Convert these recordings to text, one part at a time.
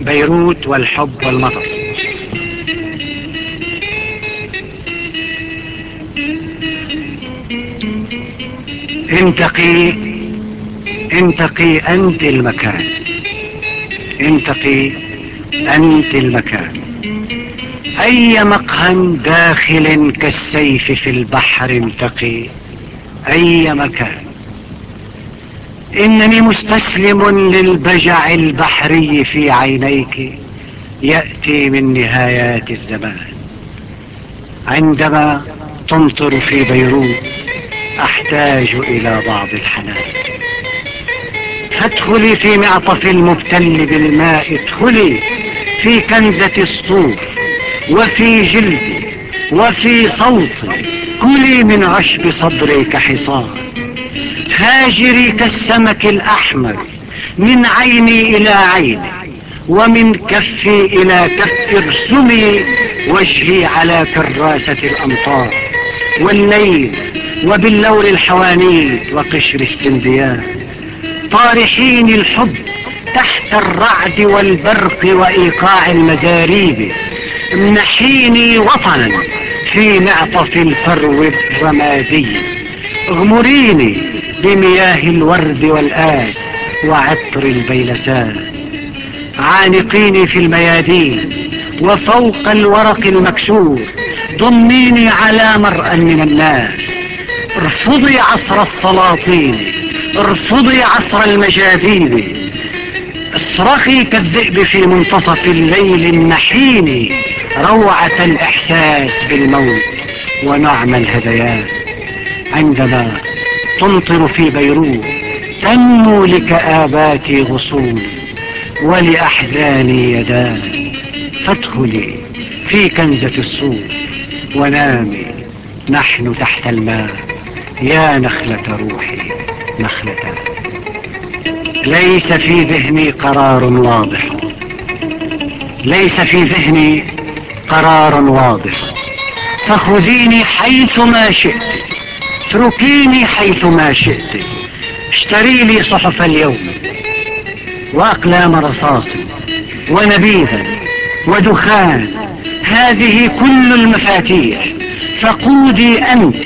بيروت والحب والمطر. انتقي انتقي أنت المكان. انتقي أنت المكان. أي مقهى داخل كالسيف في البحر انتقي. أي مكان. إنني مستسلم للبجع البحري في عينيك يأتي من نهايات الزمان. عندما تمطر في بيروت أحتاج إلى بعض الحنان. فادخلي في معطف المبتل بالماء ادخلي في كنزة الصوف وفي جلدي وفي صوتي. كلي من عشب صدري كحصان. هاجري كالسمك الأحمر من عيني إلى عيني ومن كفي إلى كف ارسمي وجهي على كراسة الأمطار والليل وباللور الحوانيت وقشر السنديان. طارحين الحب تحت الرعد والبرق وإيقاع المزاريب امنحيني وطنا في معطف الفرو الرمادي اغمريني بمياه الورد والآس وعطر البيلسان. عانقيني في الميادين وفوق الورق المكسور ضميني على مرأى من الناس. ارفضي عصر السلاطين ارفضي عصر المجاذيب. اصرخي كالذئب في منتصف الليل النحين روعة الإحساس بالموت ونعم الهذيان عندما تمطر في بيروت تنمو لكآباتي غصون ولأحزاني يدان. فادخلي في كنزة الصوف ونامي نحن تحت الماء. يا نخلة روحي نخلة. ليس في ذهني قرار واضح. ليس في ذهني قرار واضح. فخذيني حيث ما شئت. اتركيني حيث ما شئت. اشتري لي صحف اليوم. وأقلام رصاص ونبيذا ودخان. هذه كل المفاتيح. فقودي أنت.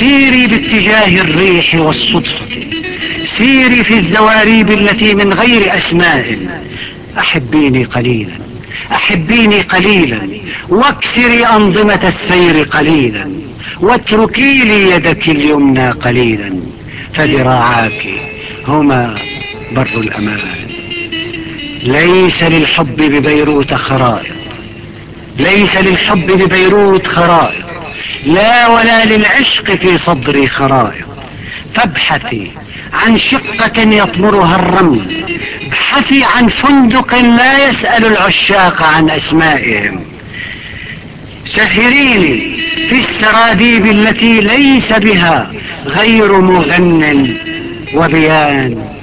سيري باتجاه الريح والصدفة. سيري في الزواريب التي من غير أسماء. أحبيني قليلا. أحبيني قليلا واكسري أنظمة السير قليلا واتركي لي يدك اليمنى قليلا فذراعاك هما بر الأمان. ليس للحب ببيروت خرائط ليس للحب ببيروت خرائط لا ولا للعشق في صدري خرائط. فابحثي عن شقة يطمرها الرمل ابحثي عن فندق لا يسأل العشاق عن أسمائهم. سهريني في السراديب التي ليس بها غير مغن وبيان.